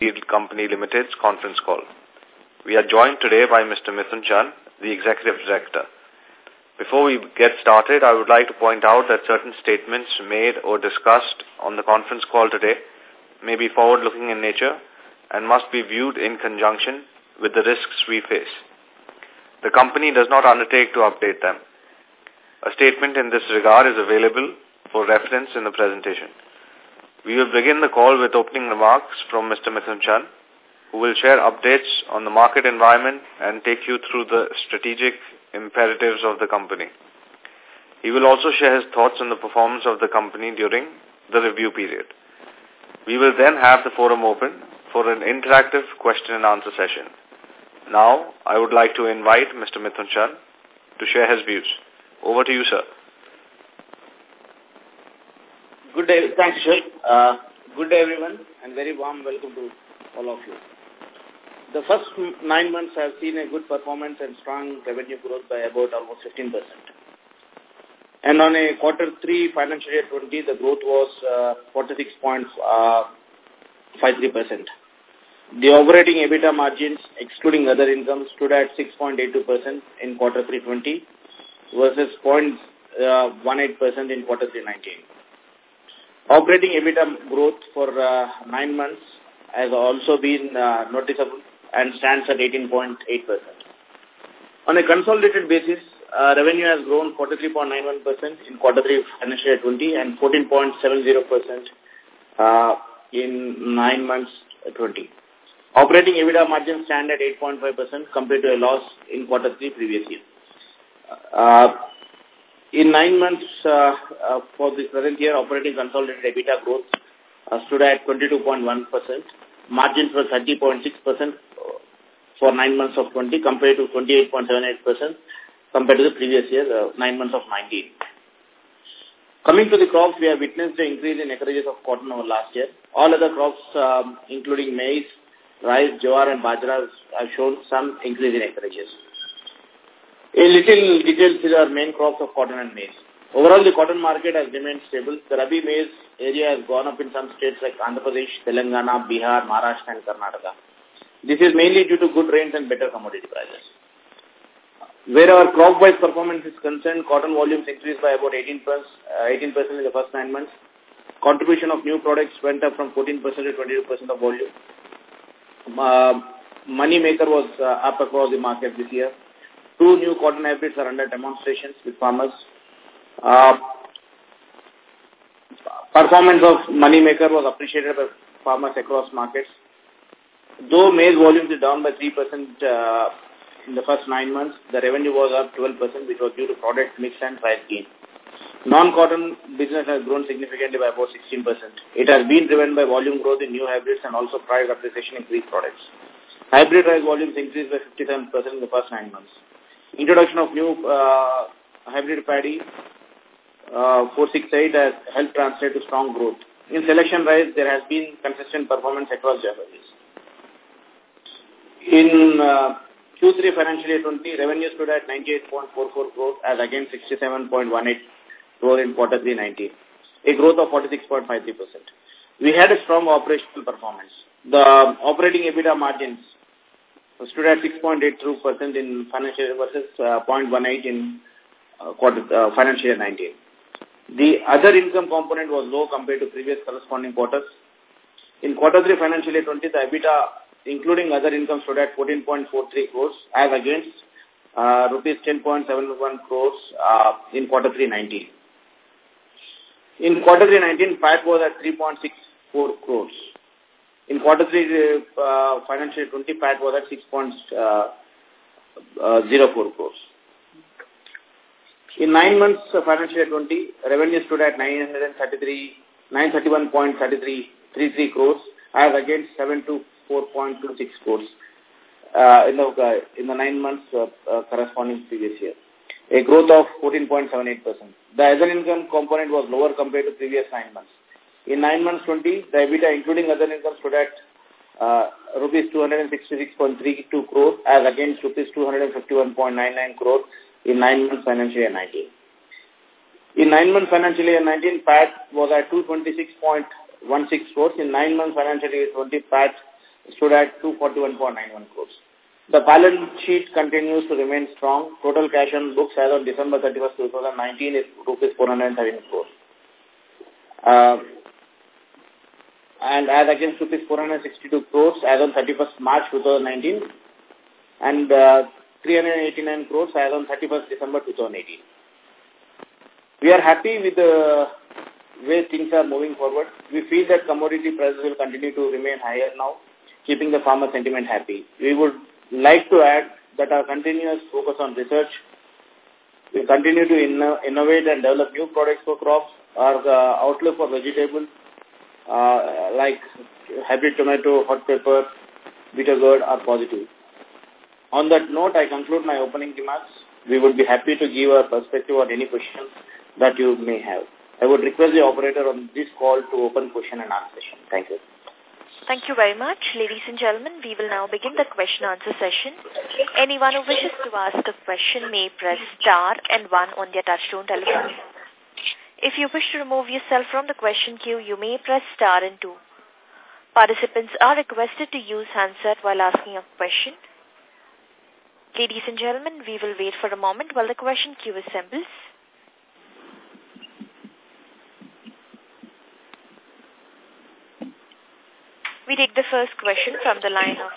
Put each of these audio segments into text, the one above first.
Seed Company Limited's conference call. We are joined today by Mr. Mithun Chand, the Executive Director. Before we get started, I would like to point out that certain statements made or discussed on the conference call today may be forward-looking in nature and must be viewed in conjunction with the risks we face. The company does not undertake to update them. A statement in this regard is available for reference in the presentation. We will begin the call with opening remarks from Mr. Mithun Chand, who will share updates on the market environment and take you through the strategic imperatives of the company. He will also share his thoughts on the performance of the company during the review period. We will then have the forum open for an interactive question and answer session. Now, I would like to invite Mr. Mithun Chand to share his views. Over to you, sir. Good day. Thanks, Shil. Uh, good day, everyone, and very warm welcome to all of you. The first nine months have seen a good performance and strong revenue growth by about almost 15%. And on a quarter three financial year 20, the growth was uh, 46.53%. Uh, the operating EBITDA margins, excluding other income, stood at 6.82% in quarter three 20 versus 0.18% uh, in quarter three 19. Operating EBITDA growth for uh, nine months has also been uh, noticeable and stands at 18.8%. On a consolidated basis, uh, revenue has grown 43.91% in quarter 3 financial year 20 and 14.70% uh, in 9 months 20. Operating EBITDA margin stand at 8.5% compared to a loss in quarter 3 previous year. Uh, in nine months uh, uh, for the present year, operating consolidated EBITDA growth uh, stood at 22.1%. Margins were 30.6% for nine months of 20 compared to 28.78% compared to the previous year, uh, nine months of 19. Coming to the crops, we have witnessed the increase in acreages of cotton over last year. All other crops, um, including maize, rice, jowar and bajra have shown some increase in acreages. A little details is our main crops of cotton and maize. Overall, the cotton market has remained stable. The Rabi maize area has gone up in some states like Andhra Pradesh, Telangana, Bihar, Maharashtra and Karnataka. This is mainly due to good rains and better commodity prices. Where our crop-wise performance is concerned, cotton volumes increased by about 18%, uh, 18% in the first nine months. Contribution of new products went up from 14% to 22% of volume. Uh, money maker was uh, up across the market this year. Two new cotton hybrids are under demonstrations with farmers. Uh, performance of Moneymaker was appreciated by farmers across markets. Though maize volumes is down by 3% uh, in the first nine months, the revenue was up 12%, which was due to product mix and price gain. Non-cotton business has grown significantly by about 16%. It has been driven by volume growth in new hybrids and also price appreciation in Greek products. Hybrid rice volumes increased by 57% in the first nine months. Introduction of new uh, hybrid paddy uh, 468 has helped translate to strong growth. In selection rice, there has been consistent performance across geographies. In uh, Q3 financial year 20, revenue stood at 98.44 crores as against 67.18 crore in quarter 3 19, a growth of 46.53%. We had a strong operational performance. The operating EBITDA margins stood at 6.82% in financial versus uh, 0.18 in uh, quarter, uh, financial year 19. The other income component was low compared to previous corresponding quarters. In quarter 3 financial year 20, the EBITDA, including other income, stood at 14.43 crores as against uh, rupees 10.71 crores uh, in quarter 3 19. In quarter 3 19, PAT was at 3.64 crores. In quarter three, uh, financial 20, PAT was at 6.04 uh, uh, crores. In nine months of financial year 20, revenue stood at 933, 931.33 crores as against 724.26 crores uh, in, the, uh, in the nine months uh, uh, corresponding previous year. A growth of 14.78%. The other income component was lower compared to previous nine months. In 9 months 20, the EBITDA including other income stood at uh, rupees 266.32 crore as against rupees 251.99 crore in 9 months financial year 19. In 9 months financial year 19, PAT was at 226.16 crores. In 9 months financial year 20, PAT stood at 241.91 crores. The balance sheet continues to remain strong. Total cash on books as of December 31, 2019 is rupees 413 crores. Uh, and as against rupees 462 crores as on 31st March 2019 and uh, 389 crores as on 31st December 2018. We are happy with the way things are moving forward. We feel that commodity prices will continue to remain higher now, keeping the farmer sentiment happy. We would like to add that our continuous focus on research, we continue to inno innovate and develop new products for crops. Our uh, outlook for vegetables uh, like hybrid tomato, hot pepper, bitter gourd are positive. On that note, I conclude my opening remarks. We would be happy to give our perspective on any questions that you may have. I would request the operator on this call to open question and answer session. Thank you. Thank you very much. Ladies and gentlemen, we will now begin the question answer session. Anyone who wishes to ask a question may press star and one on their touchtone telephone. If you wish to remove yourself from the question queue, you may press star and two. Participants are requested to use handset while asking a question. Ladies and gentlemen, we will wait for a moment while the question queue assembles. We take the first question from the line of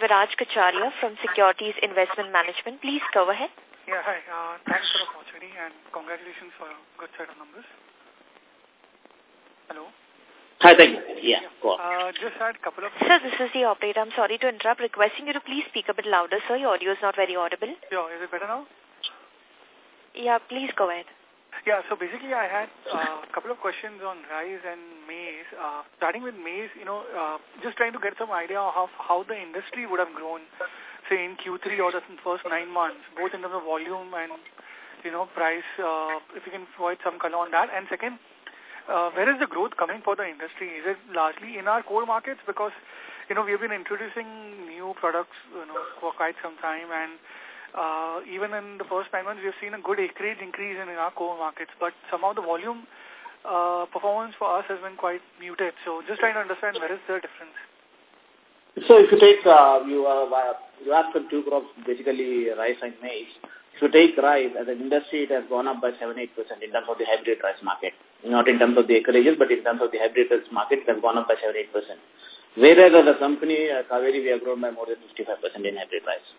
Viraj Kacharia from Securities Investment Management. Please go ahead. Yeah, hi. Uh, thanks for the opportunity and congratulations for a good set of numbers. Hello? Hi, thank you. Yeah, go on. Uh, just had a couple of... Sir, this is the operator. I'm sorry to interrupt. Requesting you to please speak a bit louder, sir. Your audio is not very audible. Yeah, is it better now? Yeah, please go ahead. Yeah, so basically I had uh, a couple of questions on rice and maize. Uh, starting with maize, you know, uh, just trying to get some idea of how, how the industry would have grown, say in Q3 or the first nine months, both in terms of volume and, you know, price, uh, if you can provide some color on that. And second, uh, where is the growth coming for the industry? Is it largely in our core markets? Because, you know, we've been introducing new products, you know, for quite some time and uh, even in the first nine months, we have seen a good acreage increase in our core markets, but somehow the volume uh, performance for us has been quite muted. So just trying to understand where is the difference. So if you take, uh, you, uh, you asked for two crops, basically rice and maize. If you take rice, as an industry, it has gone up by 7-8% in terms of the hybrid rice market. Not in terms of the acreages, but in terms of the hybrid rice market, it has gone up by 7-8%. Whereas as a company, uh, Kaveri, we have grown by more than 55% in hybrid rice.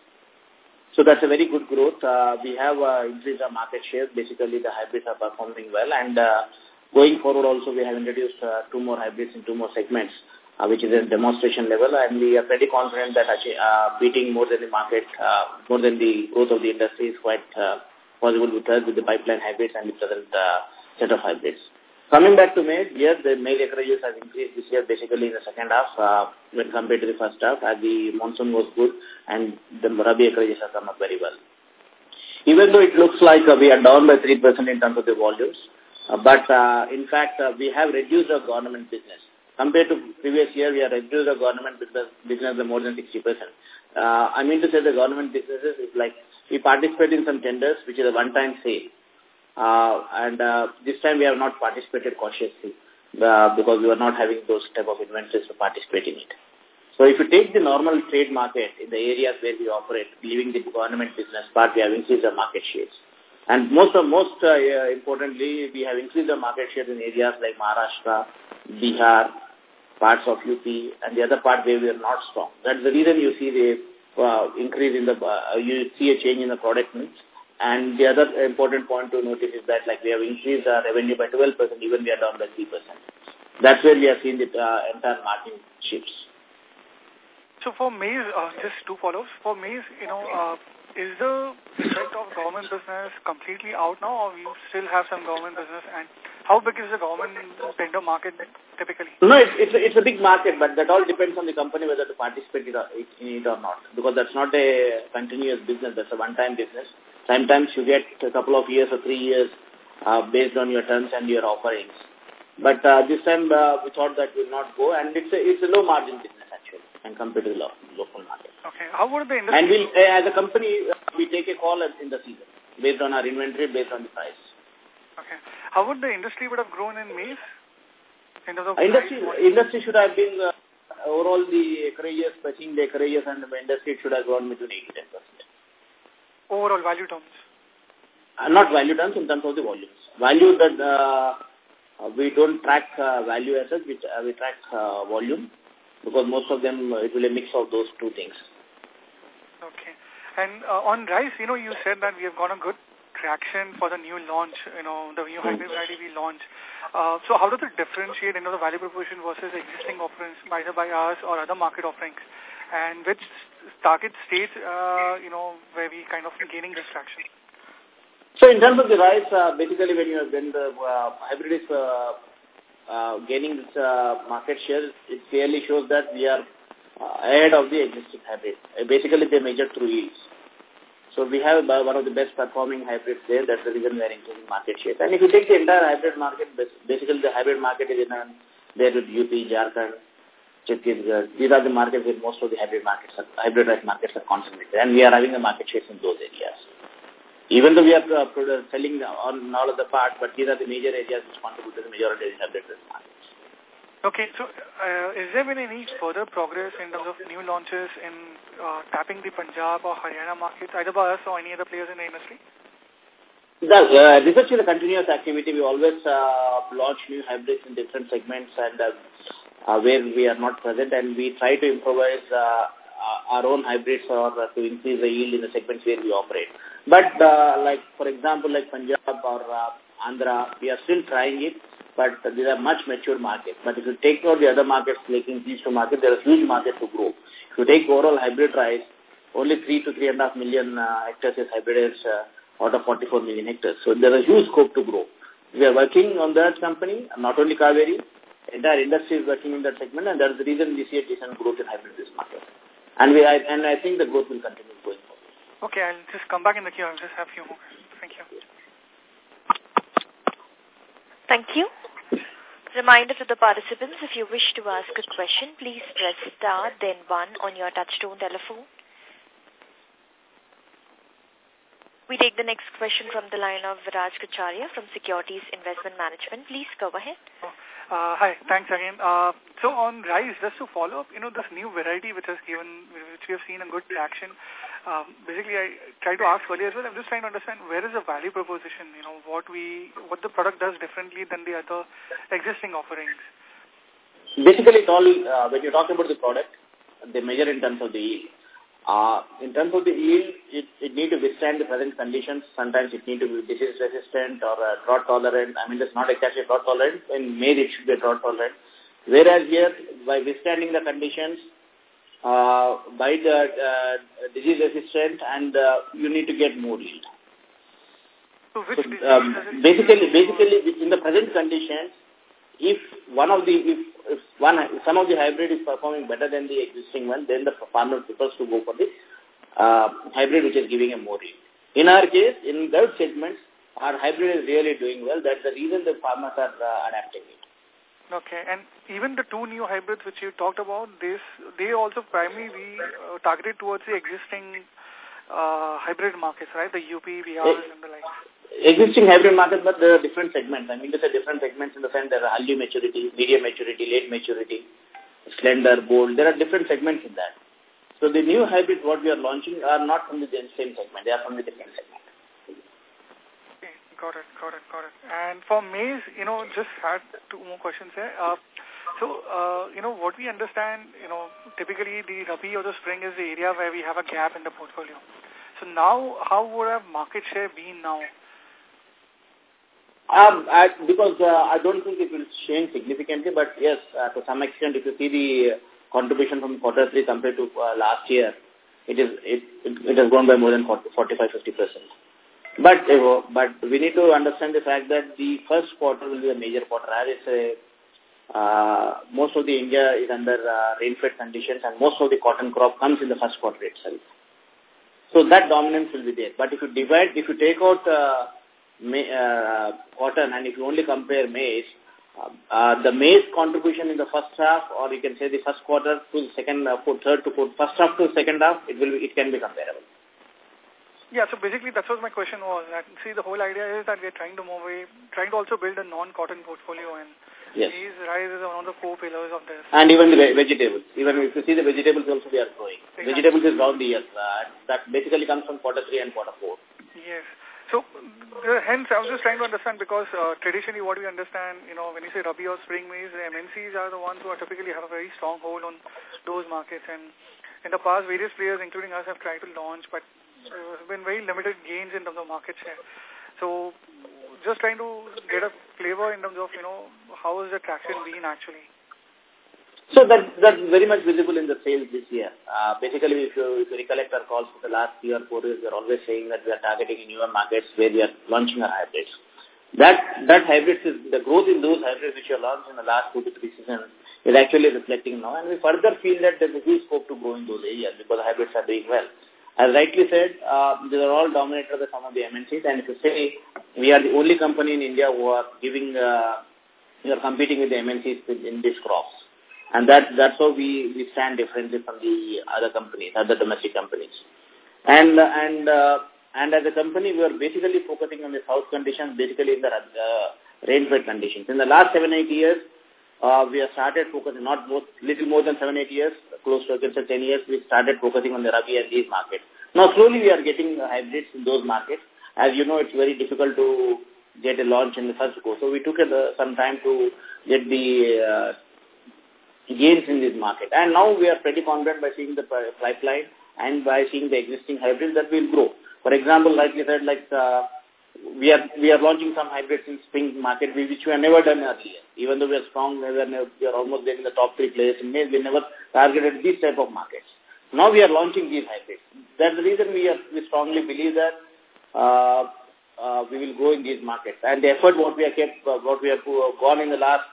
So that's a very good growth. Uh, we have uh, increased our market share. Basically, the hybrids are performing well. And uh, going forward also, we have introduced uh, two more hybrids in two more segments, uh, which is a demonstration level. And we are pretty confident that actually, uh, beating more than the market, uh, more than the growth of the industry is quite uh, possible with us with the pipeline hybrids and the present uh, set of hybrids. Coming back to maize, yes, the maize acreages has increased this year basically in the second half uh, when compared to the first half as the monsoon was good and the Rabi acreages have come up very well. Even though it looks like uh, we are down by 3% in terms of the volumes, uh, but uh, in fact uh, we have reduced our government business. Compared to previous year, we have reduced the government business, business by more than 60%. Uh, I mean to say the government businesses is like we participate in some tenders, which is a one-time sale. Uh, and uh, this time we have not participated cautiously uh, because we were not having those type of inventories to participate in it. So if you take the normal trade market in the areas where we operate, leaving the government business part, we have increased our market shares. And most of, most uh, importantly, we have increased our market share in areas like Maharashtra, Bihar, parts of UP, and the other part where we are not strong. That's the reason you see the uh, increase in the, uh, you see a change in the product mix. And the other important point to notice is that like we have increased our revenue by 12%, even we are down by 3%. That's where we have seen the uh, entire margin shifts. So for maize, uh, just two follows. For maize, you know, uh, is the effect of government business completely out now or we still have some government business and how big is the government tender market typically? No, it's, it's, a, it's a big market, but that all depends on the company whether to participate in it or not. Because that's not a continuous business, that's a one-time business. Sometimes you get a couple of years or three years uh, based on your terms and your offerings. But uh, this time uh, we thought that will not go, and it's a, it's a low margin business actually, and compared to the lo local market. Okay. How would the industry... And we, uh, as a company, uh, we take a call in the season based on our inventory, based on the price. Okay. How would the industry would have grown in maize? In terms of industry, industry should have been uh, overall the acreages, touching the acreages and the industry should have grown between 8 to 10%. Overall value terms? Uh, not value terms, in terms of the volumes. Value that uh, we don't track uh, value as such, we, uh, we track uh, volume because most of them, uh, it will be a mix of those two things. Okay. And uh, on rice, you know, you said that we have got a good traction for the new launch, you know, the new hybrid variety we launched. Uh, so how does it differentiate, you know, the value proposition versus existing offerings, either by us or other market offerings? And which target states, uh, you know, where we kind of gaining this traction? So in terms of the rice, uh, basically when you when the uh, hybrid is uh, uh, gaining this uh, market share, it clearly shows that we are uh, ahead of the existing hybrid. Uh, basically, they measure through yields. So we have one of the best performing hybrids there. That's the reason we are increasing market share. And if you take the entire hybrid market, basically the hybrid market is in a, there with UP, Jharkhand, Chhattisgarh. These are the markets where most of the hybrid markets, are, hybrid markets are concentrated. And we are having the market shares in those areas. Even though we are uh, selling on all of the parts, but these are the major areas which contribute to the majority of the hybrid rice markets. Okay, so uh, is there been any further progress in terms of new launches in uh, tapping the Punjab or Haryana markets, either by us or any other players in the industry? The, uh, research is a continuous activity. We always uh, launch new hybrids in different segments and uh, uh, where we are not present and we try to improvise uh, our own hybrids or uh, to increase the yield in the segments where we operate. But uh, like, for example, like Punjab or uh, Andhra, we are still trying it, but these are much mature markets. But if you take out the other markets, like in these two markets, there is huge market to grow. If you take overall hybrid rice, only 3 to 3.5 million uh, hectares is hybrid uh, out of 44 million hectares. So there is a huge scope to grow. We are working on that company, not only Kaveri, entire industry is working in that segment, and that's the reason we see a decent growth in hybrid this market. And we, I, and I think the growth will continue going forward. Okay, I'll just come back in the queue. I'll just have a few more. Thank you. Thank you. Reminder to the participants, if you wish to ask a question, please press star, then one on your touchtone telephone. We take the next question from the line of Viraj Kacharia from Securities Investment Management. Please go ahead. Uh, hi, thanks again. Uh, so on rice, just to follow up, you know, this new variety which has given, which we have seen a good traction, um, basically I tried to ask earlier as well, I'm just trying to understand where is the value proposition, you know, what we, what the product does differently than the other existing offerings. Basically, it all, uh, when you talk about the product, they measure in terms of the yield. Uh, in terms of the yield, it, it need to withstand the present conditions. Sometimes it need to be disease resistant or uh, drought tolerant. I mean, it's not exactly drought tolerant. In maize, it should be drought tolerant. Whereas here, by withstanding the conditions, uh, by the uh, disease resistant, and uh, you need to get more yield. So, which so um, basically, basically, in the present conditions, if one of the if, if one some of the hybrid is performing better than the existing one, then the farmer prefers to go for the uh, hybrid which is giving a more yield. In our case, in those segments, our hybrid is really doing well. That's the reason the farmers are uh, adapting it. Okay, and even the two new hybrids which you talked about, this they also primarily uh, targeted towards the existing uh, hybrid markets, right? The UP, Bihar, and the like existing hybrid market, but there are different segments. I mean, there are different segments in the sense there are early maturity, medium maturity, late maturity, slender, bold. There are different segments in that. So the new hybrids what we are launching are not from the same segment. They are from the different segment. Got it, got it, got it. And for maize, you know, just had two more questions here. Uh, so, uh, you know, what we understand, you know, typically the Rabi or the spring is the area where we have a gap in the portfolio. So now, how would our market share be now? Um, I, because uh, I don't think it will change significantly, but yes, uh, to some extent, if you see the contribution from quarter three compared to uh, last year, it is it, it, it has grown by more than 40, 45, 50 percent. But uh, but we need to understand the fact that the first quarter will be a major quarter. As it's a, uh, most of the India is under uh, rain-fed conditions, and most of the cotton crop comes in the first quarter itself. So that dominance will be there. But if you divide, if you take out uh, May, uh, cotton and if you only compare maize, uh, uh, the maize contribution in the first half or you can say the first quarter to the second, uh, third to fourth, first half to second half, it will be, it can be comparable. Yeah, so basically that's what my question was. See, the whole idea is that we're trying to move away, trying to also build a non-cotton portfolio and Yes. these rice is one of the core pillars of this. And even the vegetables. Even if you see the vegetables also we are growing. Exactly. Vegetables is the year. Uh, that basically comes from quarter three and quarter four. Yes. So, uh, hence, I was just trying to understand because uh, traditionally what we understand, you know, when you say Rabi or spring maize, the MNCs are the ones who are typically have a very strong hold on those markets. And in the past, various players, including us, have tried to launch, but have been very limited gains in terms of market share. So, just trying to get a flavor in terms of, you know, how is the traction been actually? So that that's very much visible in the sales this year. Uh, basically, if you, if you recollect our calls for the last three or four years, we are always saying that we are targeting in newer markets where we are launching our hybrids. That that hybrids is the growth in those hybrids which are launched in the last two to three seasons is actually reflecting now, and we further feel that there is a huge scope to grow in those areas because hybrids are doing well. As rightly said, uh, these are all dominated by some of the MNCs, and if you say we are the only company in India who are giving, uh, we are competing with the MNCs in these crops. And that that's how we, we stand differently from the other companies, other domestic companies. And and uh, and as a company, we are basically focusing on the south conditions, basically in the uh, rainfed conditions. In the last seven eight years, uh, we have started focusing not little more than seven eight years, close to against ten years. We started focusing on the rabi and these markets. Now slowly we are getting hybrids in those markets. As you know, it's very difficult to get a launch in the first go. So we took uh, some time to get the uh, gains in this market. And now we are pretty confident by seeing the pipeline and by seeing the existing hybrids that will grow. For example, like you said, like uh, we are we are launching some hybrids in spring market which we have never done earlier. Even though we are strong, we are, we are almost there in the top three players in maize, we never targeted these type of markets. Now we are launching these hybrids. That's the reason we are we strongly believe that uh, uh, we will grow in these markets. And the effort what we have kept, uh, what we have gone in the last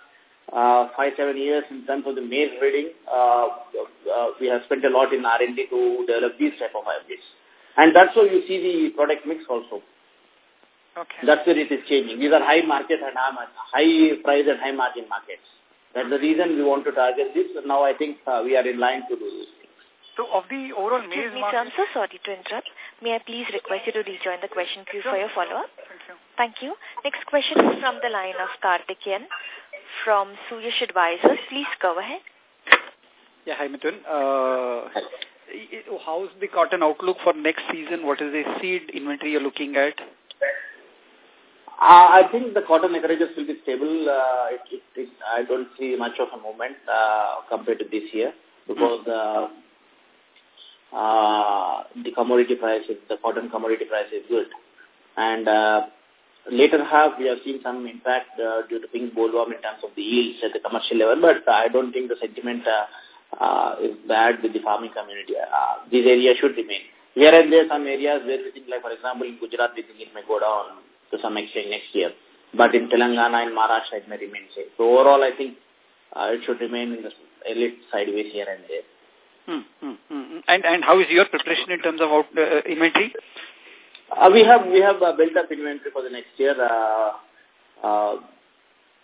uh, five, seven years in terms of the maize breeding, uh, uh, we have spent a lot in R&D to develop these type of hybrids. And that's how you see the product mix also. Okay. That's where it is changing. These are high market and high price and high margin markets. That's the reason we want to target this. Now I think uh, we are in line to do this. So of the overall Excuse maize me, market... sir, I'm so sorry to interrupt. May I please request you to rejoin the question queue for your follow-up? Thank you. Thank you. Next question is from the line of Karthikeyan from Suyash Advisors. Please go ahead. Yeah, hi Mithun. Uh, how's the cotton outlook for next season? What is the seed inventory you're looking at? Uh, I think the cotton acreages will be stable. Uh, it, it, it, I don't see much of a movement uh, compared to this year because uh, uh, the commodity prices, the cotton commodity price is good. And uh, later half, we have seen some impact uh, due to pink bollworm in terms of the yields at the commercial level, but I don't think the sentiment uh, uh, is bad with the farming community. Uh, these areas should remain. Here and there, some areas where we think, like for example, in Gujarat, we think it may go down to some extent next year. But in Telangana and Maharashtra, it may remain. So overall, I think uh, it should remain in the elite sideways here and there. Hmm, hmm, hmm. And and how is your preparation in terms of out, uh, inventory? Uh, we have we have uh, built up inventory for the next year. Uh, uh,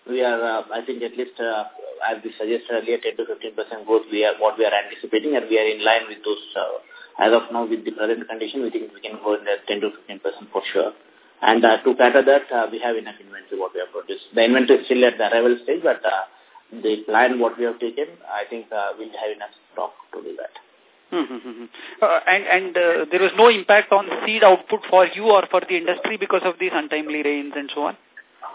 we are, uh, I think, at least uh, as we suggested earlier, 10 to 15 percent growth. We are what we are anticipating, and we are in line with those. Uh, as of now, with the present condition, we think we can go in that 10 to 15 percent for sure. And uh, to cater that, uh, we have enough inventory what we have produced. The inventory is still at the arrival stage, but uh, the plan what we have taken, I think uh, we'll have enough stock to do that. Mm -hmm. uh, and and uh, there was no impact on seed output for you or for the industry because of these untimely rains and so on?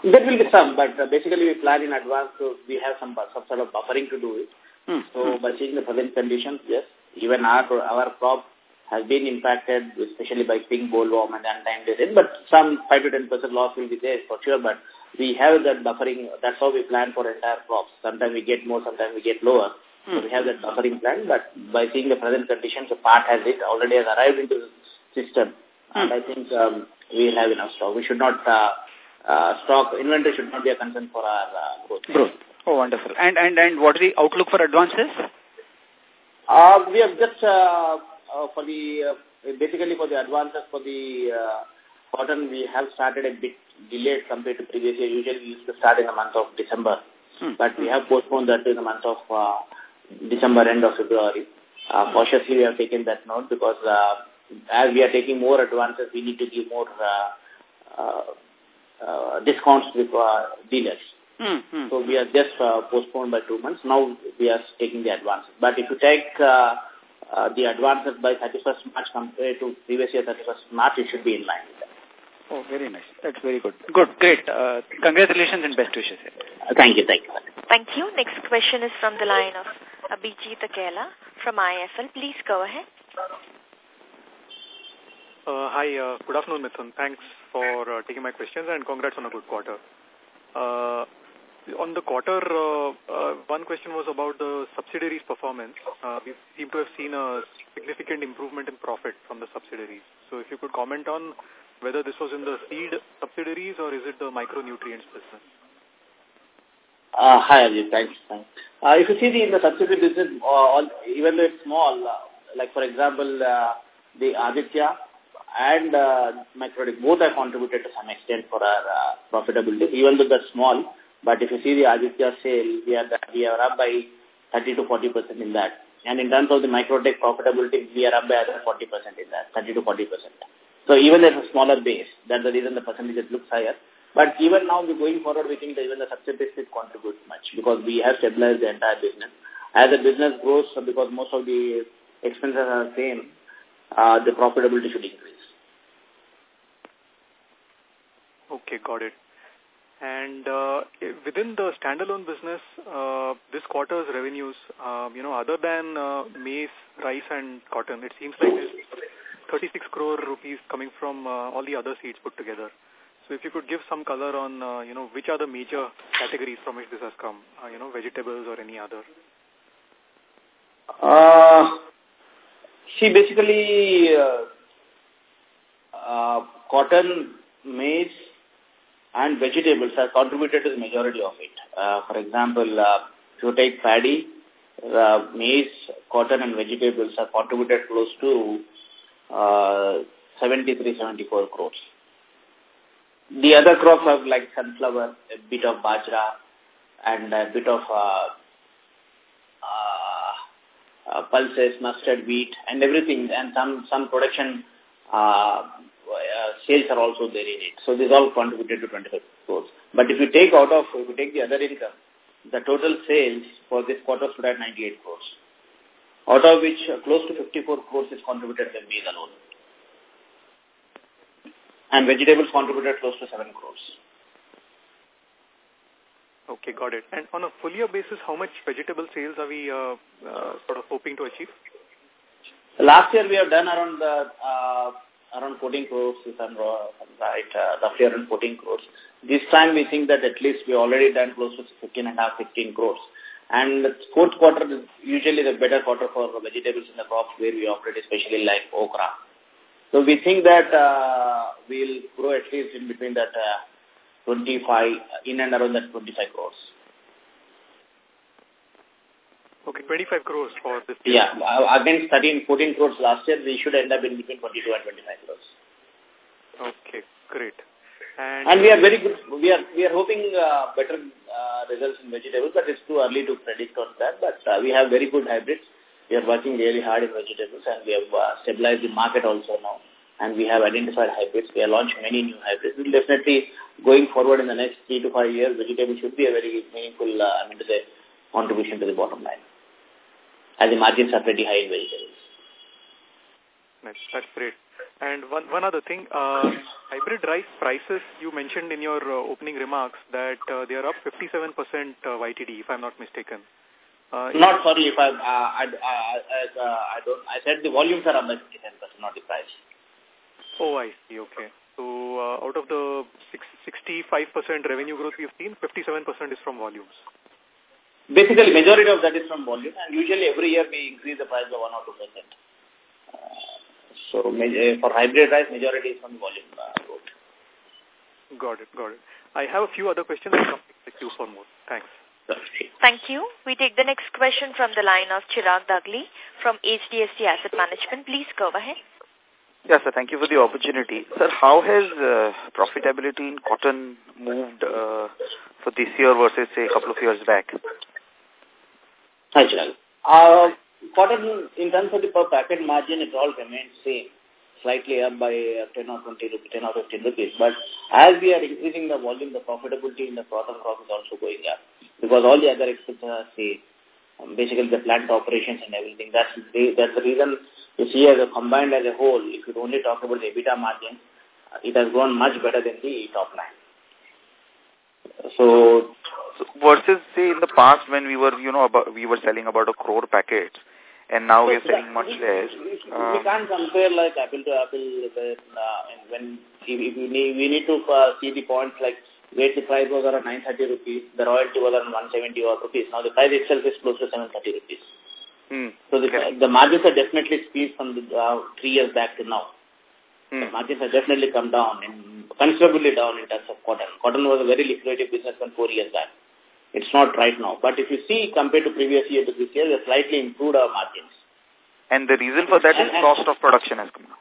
There will be some, but uh, basically we plan in advance, so we have some, some sort of buffering to do it. Mm So by seeing the present conditions, yes, even our our crop has been impacted, especially by pink bollworm and untimely rain, but some 5 to 10 percent loss will be there for sure, but we have that buffering, that's how we plan for entire crops. Sometimes we get more, sometimes we get lower. So we have that buffering plan, but by seeing the present conditions, the part has it already has arrived into the system. And I think um, we will have enough stock. We should not, uh, uh, stock, inventory should not be a concern for our uh, growth. Growth. Oh, wonderful. And, and, and what is the outlook for advances? Uh, we have just, uh, uh, for the, uh, basically for the advances for the uh, cotton, we have started a bit delayed compared to previous year. Usually we used to start in the month of December, Hmm. but we have postponed that to the month of uh, December, end of February. Uh, cautiously, we have taken that note because uh, as we are taking more advances, we need to give more uh, uh, uh, discounts with uh, dealers. Mm -hmm. So we are just uh, postponed by two months. Now we are taking the advances. But if you take uh, uh, the advances by 31st March compared to previous year 31st March, it should be in line with that. Oh, very nice. That's very good. Good, great. Uh, congratulations and best wishes. Uh, thank you, thank you. Thank you. Next question is from the line of Abhijit Akella from IIFL. Please go ahead. Uh, hi, uh, good afternoon, Mithun. Thanks for uh, taking my questions and congrats on a good quarter. Uh, on the quarter, uh, uh, one question was about the subsidiaries performance. Uh, we seem to have seen a significant improvement in profit from the subsidiaries. So if you could comment on whether this was in the seed subsidiaries or is it the micronutrients business? Uh, hi, Ajit. Thanks. thanks. Uh, if you see the, in the subsidiary business, uh, all, even though it's small, uh, like for example, uh, the Aditya and uh, Microteck, both have contributed to some extent for our uh, profitability, even though they're small. But if you see the Aditya sale, we are, we are up by 30 to 40 percent in that. And in terms of the Microteck profitability, we are up by other 40 percent in that, 30 to 40 percent. So even at a smaller base, that's the reason the percentage looks higher. But even now, going forward, we think that even the subsidiaries contribute much because we have stabilized the entire business. As the business grows, because most of the expenses are the same, uh, the profitability should increase. Okay, got it. And uh, within the standalone business, uh, this quarter's revenues, um, you know, other than uh, maize, rice and cotton, it seems like there's 36 crore rupees coming from uh, all the other seeds put together. So if you could give some color on, uh, you know, which are the major categories from which this has come, uh, you know, vegetables or any other? Uh, see, basically, uh, uh, cotton, maize, and vegetables have contributed to the majority of it. Uh, for example, uh, if you take paddy, uh, maize, cotton, and vegetables have contributed close to uh, 73, 74 crores. The other crops are like sunflower, a bit of bajra, and a bit of uh, uh, uh, pulses, mustard, wheat, and everything, and some some production uh, sales are also there in it. So this all contributed to 25 crores. But if you take out of, if you take the other income, the total sales for this quarter stood at 98 crores, out of which uh, close to 54 crores is contributed by maize alone and vegetables contributed close to 7 crores. Okay, got it. And on a full year basis, how much vegetable sales are we uh, uh, sort of hoping to achieve? Last year we have done around the, uh, around 14 crores, if I'm right, uh, roughly around 14 crores. This time we think that at least we already done close to 15 and a half, 15 crores. And fourth quarter is usually the better quarter for vegetables in the crops where we operate, especially like okra. So we think that uh, we'll grow at least in between that uh, 25, in and around that 25 crores. Okay, 25 crores for this year. Yeah, against 13, 14 crores last year, we should end up in between 22 and 25 crores. Okay, great. And, and we are very good, we are we are hoping uh, better uh, results in vegetables, but it's too early to predict on that. But uh, we have very good hybrids. We are working really hard in vegetables and we have uh, stabilized the market also now. And we have identified hybrids. We are launching many new hybrids. We'll definitely, going forward in the next three to five years, vegetables should be a very meaningful, uh, I mean to say, contribution to the bottom line. As the margins are pretty high in vegetables. Nice. That's great. And one, one other thing, uh, hybrid rice prices, you mentioned in your uh, opening remarks that uh, they are up 57% uh, YTD, if I'm not mistaken. Uh, not sorry if I, uh, I, I, uh, I don't, I said the volumes are up by 57%, not the price. Oh, I see, okay. So uh, out of the 65% revenue growth we've seen, 57% is from volumes. Basically, majority of that is from volume, and usually every year we increase the price by 1 or 2%. Uh, so uh, for hybrid rice, majority is from volume uh, growth. Got it, got it. I have a few other questions. I'll come to you for more. Thanks. Thank you. We take the next question from the line of Chirag Dagli from HDFC Asset Management. Please go ahead. Yes, sir. Thank you for the opportunity. Sir, how has uh, profitability in cotton moved uh, for this year versus, say, a couple of years back? Hi, Chirag. Uh, in terms of the per packet margin, it all remains same. slightly up by uh, 10 or 20 rupees, 10 or 15 rupees. But as we are increasing the volume, the profitability in the cotton crop is also going up because all the other expenses are say um, basically the plant operations and everything. That's the, that's the reason you see as a combined as a whole. If you only talk about the EBITDA margin, it has grown much better than the top line. So, so versus say in the past when we were you know about we were selling about a crore packets and now so we're selling much we, less. We, um, we can't compare like apple to apple when, uh, when we, we, need, we need to uh, see the points like where the price was around 930 rupees, the royalty was around 170 rupees. Now the price itself is close to 730 rupees. Hmm. So the, okay. the margins are definitely squeezed from the, uh, three years back to now. Hmm. The margins have definitely come down, in, considerably down in terms of cotton. Cotton was a very lucrative business when four years back. It's not right now. But if you see, compared to previous year to this year, we have slightly improved our margins. And the reason for that and, is cost of production has come down.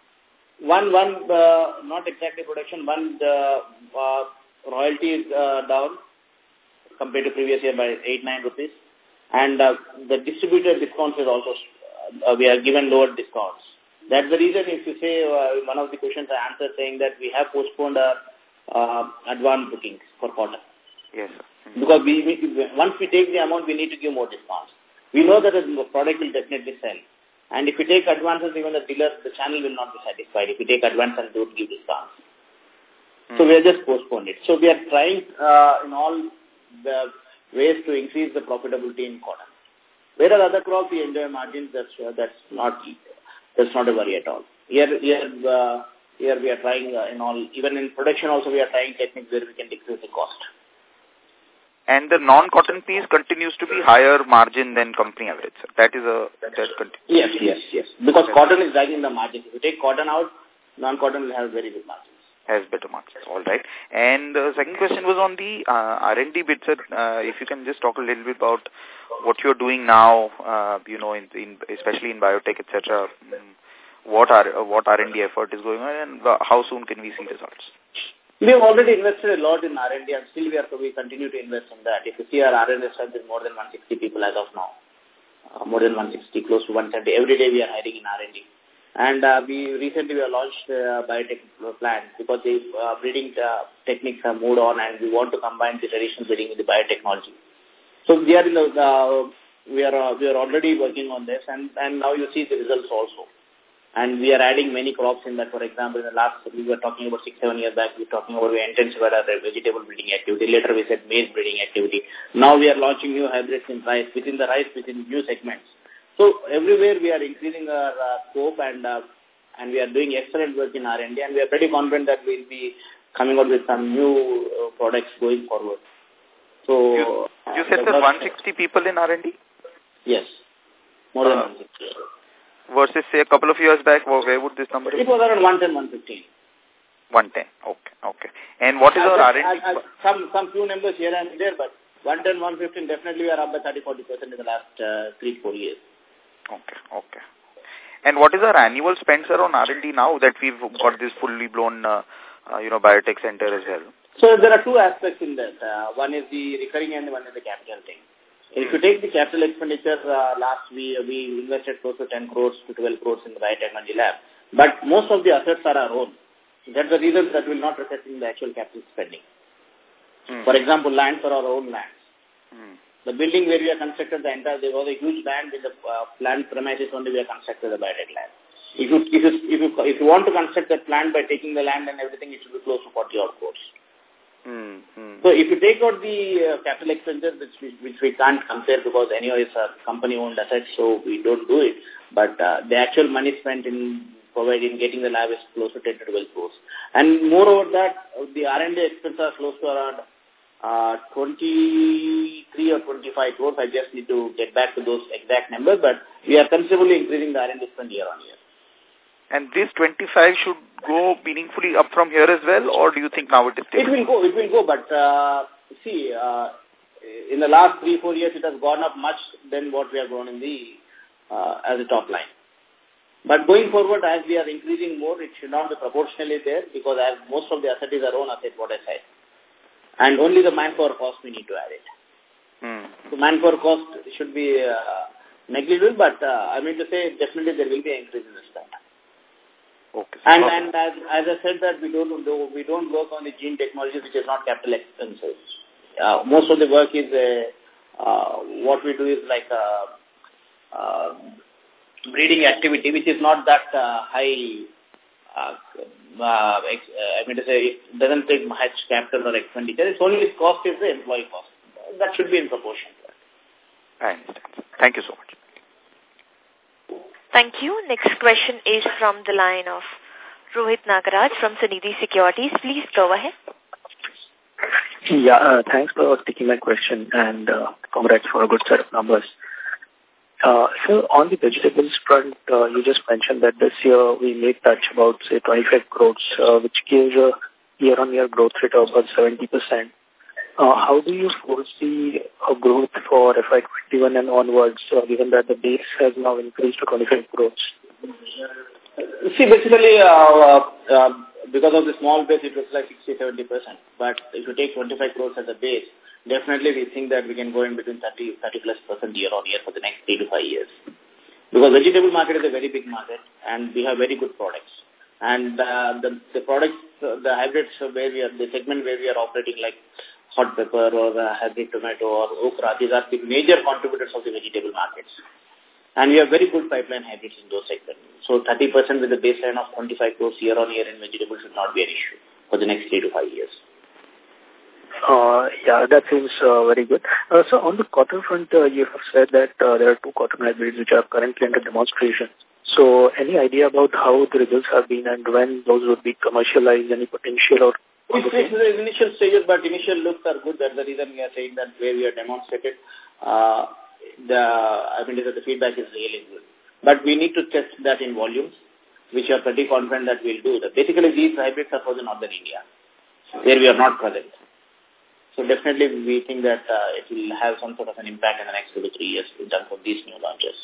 One, one, uh, not exactly production, one, the uh, royalty is uh, down compared to previous year by 8, 9 rupees. And uh, the distributor discounts is also, uh, we are given lower discounts. That's the reason if you say, uh, one of the questions I answered saying that we have postponed our uh, advance bookings for quarter. Yes, sir. Mm-hmm. Because we, we, once we take the amount, we need to give more discounts. We know that the product will definitely sell. And if we take advances, even the dealer, the channel will not be satisfied if we take advance and don't give discounts. Mm. So we are just postponed it. So we are trying uh, in all the ways to increase the profitability in cotton. Whereas other crops we enjoy margins, that's uh, that's not that's not a worry at all. Here here uh, here we are trying uh, in all even in production also we are trying techniques where we can decrease the cost and the non-cotton piece continues to be higher margin than company average. That is a that continues. Yes, yes, yes. Because cotton is dragging the margin. If you take cotton out, non-cotton will have very good margins. Has better margins. All right. And the second question was on the uh, R&D bit, sir. Uh, if you can just talk a little bit about what you're doing now, uh, you know, in, in especially in biotech, etc. Mm, what are what R&D effort is going on, and how soon can we see results? We have already invested a lot in R&D and still we, are, we continue to invest in that. If you see our R&D strength is more than 160 people as of now. Uh, more than 160, close to 170. Every day we are hiring in R&D. And uh, we recently we have launched uh, biotech plant because the uh, breeding uh, techniques have moved on and we want to combine the traditional breeding with the biotechnology. So we are in the, uh, we are uh, we are already working on this and and now you see the results also. And we are adding many crops in that. For example, in the last, we were talking about six, seven years back, we were talking about we intensified our vegetable breeding activity. Later we said maize breeding activity. Now we are launching new hybrids in rice, within the rice, within new segments. So everywhere we are increasing our uh, scope and uh, and we are doing excellent work in R&D and we are pretty confident that we will be coming out with some new uh, products going forward. So You, you said that 160 people in R&D? Yes, more than 160 versus say a couple of years back, where would this number be? It was around 110, 115. 110, okay, okay. And what is our R&D? Some, some few numbers here and there, but 110, 115, definitely we are up by 30, 40% in the last uh, three, four years. Okay, okay. And what is our annual spend, sir, on R&D now that we've got this fully blown, uh, uh, you know, biotech center as well? So there are two aspects in that. Uh, one is the recurring and one is the capital thing. If you take the capital expenditure, uh, last we we invested close to 10 crores to 12 crores in the biotechnology lab. But most of the assets are our own. That's the reason that will not reflect in the actual capital spending. Mm. For example, land for our own lands. Mm. The building where we have constructed the entire, there was a huge land in the uh, plant premises only we have constructed the biotech lab. If you, if you, if you, if you want to construct that plant by taking the land and everything, it should be close to 40 odd crores. Mm, mm. So if you take out the uh, capital expenses, which we, which we can't compare because anyway it's a company-owned asset, so we don't do it. But uh, the actual money spent in providing, getting the lab is close to 10 to 12 crores. And moreover that, the R&D expenses are close to around uh, 23 or 25 crores. I just need to get back to those exact numbers, but we are considerably increasing the R&D spend year on year. And this 25 should go meaningfully up from here as well, or do you think now it is It will go, it will go, but uh, see, uh, in the last three, four years, it has gone up much than what we have grown in the, uh, as a top line. But going forward, as we are increasing more, it should not be proportionally there because as most of the asset is our own asset, what I said. And only the manpower cost we need to add it. Hmm. So manpower cost should be uh, negligible, but uh, I mean to say definitely there will be an increase in the spend. Okay. And and as as I said that we don't do we don't work on the gene technology which is not capital expensive. Uh, most of the work is uh, uh, what we do is like a, uh, breeding activity which is not that uh, high. Uh, uh, ex, uh, I mean to say it doesn't take much capital or expenditure. It's only its cost is the employee cost. That should be in proportion. I understand. Thank you so much. Thank you. Next question is from the line of Rohit Nagaraj from Sunidhi Securities. Please go ahead. Yeah, uh, thanks for taking my question and uh, congrats for a good set of numbers. Uh, so on the vegetables front, uh, you just mentioned that this year we may touch about, say, 25 crores, uh, which gives a year-on-year -year growth rate of about 70%. Uh, how do you foresee a growth for FY21 and onwards, uh, given that the base has now increased to 25 crores? See, basically, uh, uh, uh, because of the small base, it was like 60-70%. But if you take 25 crores as a base, definitely we think that we can go in between 30, 30 plus percent year on year for the next three to five years. Because vegetable market is a very big market and we have very good products. And uh, the, the products, uh, the hybrids where we are, the segment where we are operating like hot pepper or uh, hybrid tomato or okra. These are the major contributors of the vegetable markets. And we have very good pipeline hybrids in those segments. So 30% with a baseline of 25 crores year on year in vegetables should not be an issue for the next three to five years. Uh, yeah, that seems uh, very good. Uh, so on the cotton front, uh, you have said that uh, there are two cotton hybrids which are currently under demonstration. So any idea about how the results have been and when those would be commercialized, any potential or it's, it's the initial stages, but initial looks are good. That's the reason we are saying that where we are demonstrated, uh, the I mean, the feedback is really good. But we need to test that in volumes, which are pretty confident that we'll do. That basically, these hybrids are for the northern India, where we are not present. So definitely, we think that uh, it will have some sort of an impact in the next two to three years in terms of these new launches.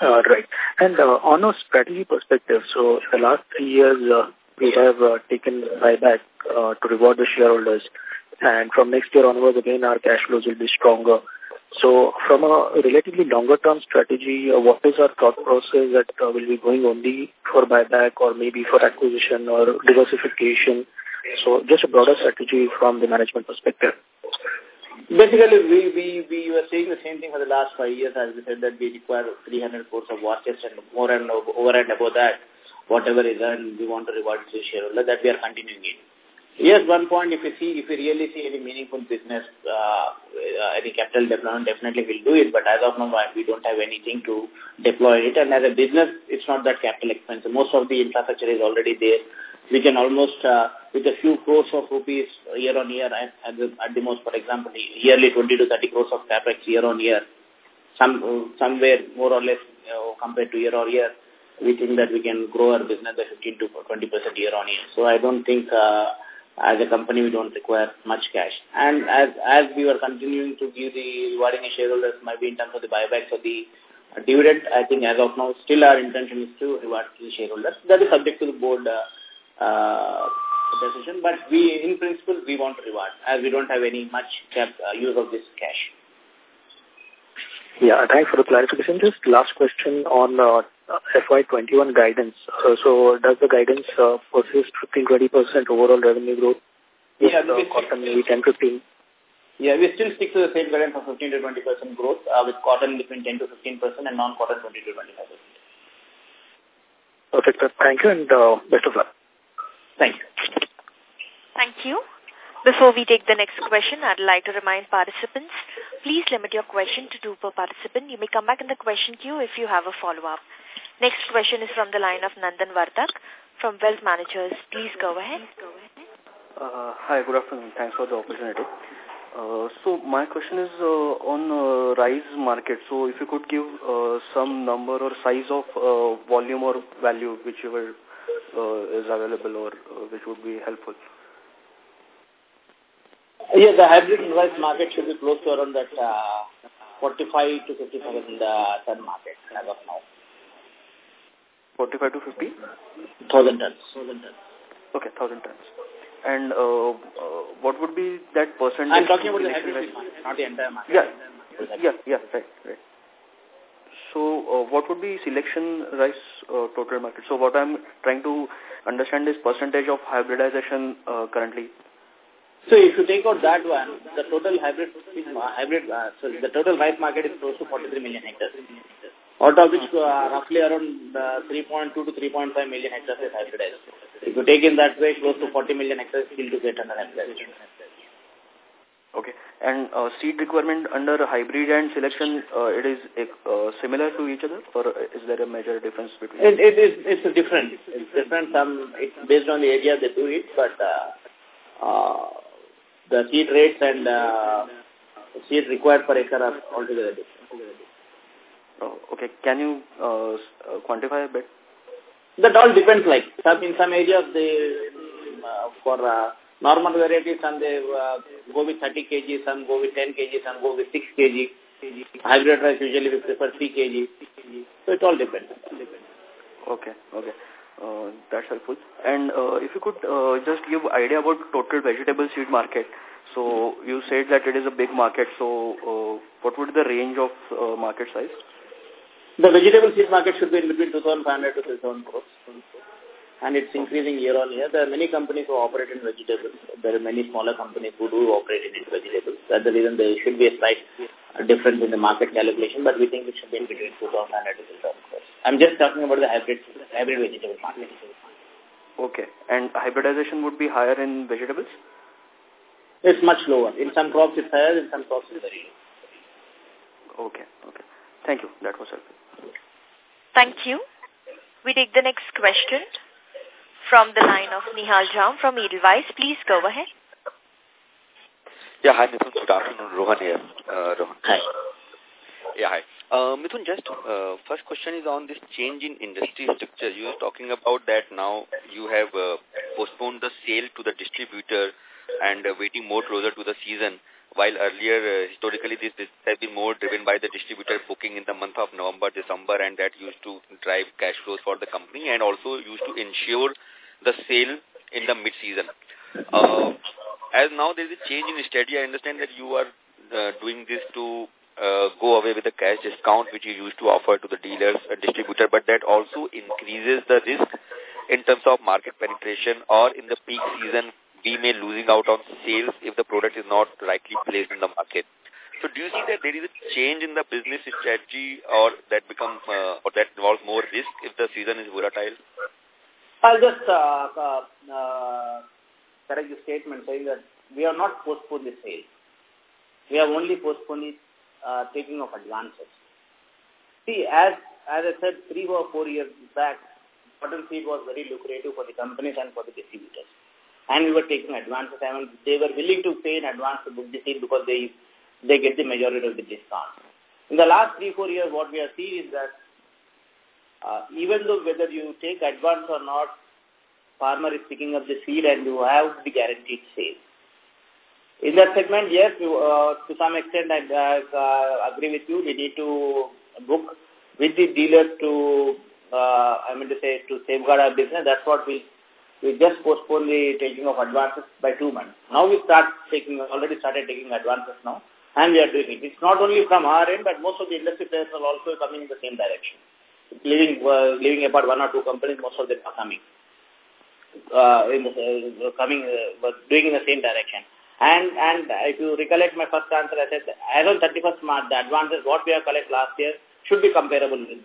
Uh, right. And uh, on a strategy perspective, so the last three years, uh, we have uh, taken buyback uh, to reward the shareholders. And from next year onwards, again, our cash flows will be stronger. So from a relatively longer-term strategy, uh, what is our thought process that uh, will be going only for buyback or maybe for acquisition or diversification? So just a broader strategy from the management perspective. Basically, we, we, we were saying the same thing for the last five years as we said that we require 300 crores of war chest and more and over and above that whatever is earned, we want to reward the shareholder, that we are continuing in. Yes, one point, if you see, if you really see any meaningful business, uh, uh, any capital deployment, definitely we'll do it. But as of now, we don't have anything to deploy it. And as a business, it's not that capital expensive. Most of the infrastructure is already there. We can almost, uh, with a few crores of rupees year on year, at, the, at the most, for example, yearly 20 to 30 crores of capex year on year, some somewhere more or less uh, compared to year on year, we think that we can grow our business by 15 to 20% year on year. So I don't think uh, as a company we don't require much cash. And as as we were continuing to give the rewarding shareholders, maybe in terms of the buybacks or the dividend, I think as of now still our intention is to reward the shareholders. That is subject to the board uh, uh, decision. But we, in principle, we want to reward as we don't have any much cap, uh, use of this cash. Yeah, thanks for the clarification. Just last question on uh, FY21 guidance. Uh, so does the guidance uh, persist 15-20% overall revenue growth? Yeah, uh, cotton maybe 10-15? Yeah, we still stick to the same guidance of 15 to 20% growth uh, with cotton between 10 to 15% and non-cotton 20 to 25%. Perfect. Thank you and uh, best of luck. Thank you. Thank you. Before we take the next question, I'd like to remind participants, please limit your question to two per participant. You may come back in the question queue if you have a follow-up. Next question is from the line of Nandan Vartak from Wealth Managers. Please go ahead. Uh, hi, good afternoon. Thanks for the opportunity. Uh, so my question is uh, on uh, rice market. So if you could give uh, some number or size of uh, volume or value whichever uh, is available or uh, which would be helpful. Yeah, the hybrid rice market should be close to around that uh, 45 to 50,000 uh, ton market as of now. 45 to 50? 1,000 tons. Okay, 1,000 tons. And uh, uh, what would be that percentage? I'm talking about the hybrid market, not the entire market. Yeah, yeah, yeah, right, right. So uh, what would be selection rice uh, total market? So what I'm trying to understand is percentage of hybridization uh, currently. So if you take out that one, the total hybrid, hybrid uh, so the total rice market is close to 43 million hectares. Out of which uh, roughly around uh, 3.2 to 3.5 million hectares is hybridized. If you take in that way, close to 40 million hectares still to get under hybridization. Okay. And uh, seed requirement under hybrid and selection, uh, it is uh, similar to each other or is there a major difference between it? It is it's different. It's different. Some it's based on the area they do it, but uh, uh, the seed rates and uh, seed required per acre are altogether different. Oh, okay. Can you uh, quantify a bit? That all depends. Like some in some areas they uh, for uh, normal varieties, some they uh, go with 30 kg, some go with 10 kg, some go with 6 kg. Hybrid rice usually we prefer 3 kg. So it all depends. Okay, okay. Uh, that's helpful. And uh, if you could uh, just give idea about total vegetable seed market. So you said that it is a big market. So uh, what would be the range of uh, market size? The vegetable seed market should be in between 2,500 to 3,000 crores and it's increasing year on year. There are many companies who operate in vegetables. There are many smaller companies who do operate in vegetables. That's the reason there should be a slight uh, difference in the market calculation, but we think it should be in between 2,000 and 3,000 crores. I'm just talking about the hybrid, hybrid vegetable market. Okay. And hybridization would be higher in vegetables? It's much lower. In some crops it's higher, in some crops it's very low. Okay. Okay. Thank you. That was helpful. Thank you. We take the next question from the line of Nihal Jham from Edelweiss. Please go ahead. Yeah, hi, Mithun. Good afternoon. Rohan here. Uh, Rohan. Hi. Yeah, hi. Uh, Mithun, just uh, first question is on this change in industry structure. You were talking about that now you have uh, postponed the sale to the distributor and uh, waiting more closer to the season while earlier, uh, historically, this, this has been more driven by the distributor booking in the month of November, December, and that used to drive cash flows for the company and also used to ensure the sale in the mid-season. Uh, as now there is a change in strategy, I understand that you are uh, doing this to uh, go away with the cash discount which you used to offer to the dealers and distributor, but that also increases the risk in terms of market penetration or in the peak season we may losing out on sales if the product is not rightly placed in the market. So do you see that there is a change in the business strategy or that become uh, or that involves more risk if the season is volatile? I'll just uh, uh, uh, correct the statement saying that we have not postponed the sale. We have only postponed the uh, taking of advances. See, as as I said, three or four years back, cotton seed was very lucrative for the companies and for the distributors and we were taking advances. Mean, they were willing to pay in advance to book the seed because they they get the majority of the discount. In the last three, four years, what we have seen is that uh, even though whether you take advance or not, farmer is picking up the seed and you have the guaranteed sale. In that segment, yes, you, uh, to some extent I uh, agree with you. We need to book with the dealers to, uh, I mean to say, to safeguard our business. That's what we we just postponed the taking of advances by two months. Now we start taking, already started taking advances now, and we are doing it. It's not only from our end, but most of the industry players are also coming in the same direction. Leaving, uh, leaving apart one or two companies, most of them are coming. Uh, in the, uh, coming, uh, doing in the same direction. And and if you recollect my first answer, I said as on 31st March, the advances what we have collected last year should be comparable with.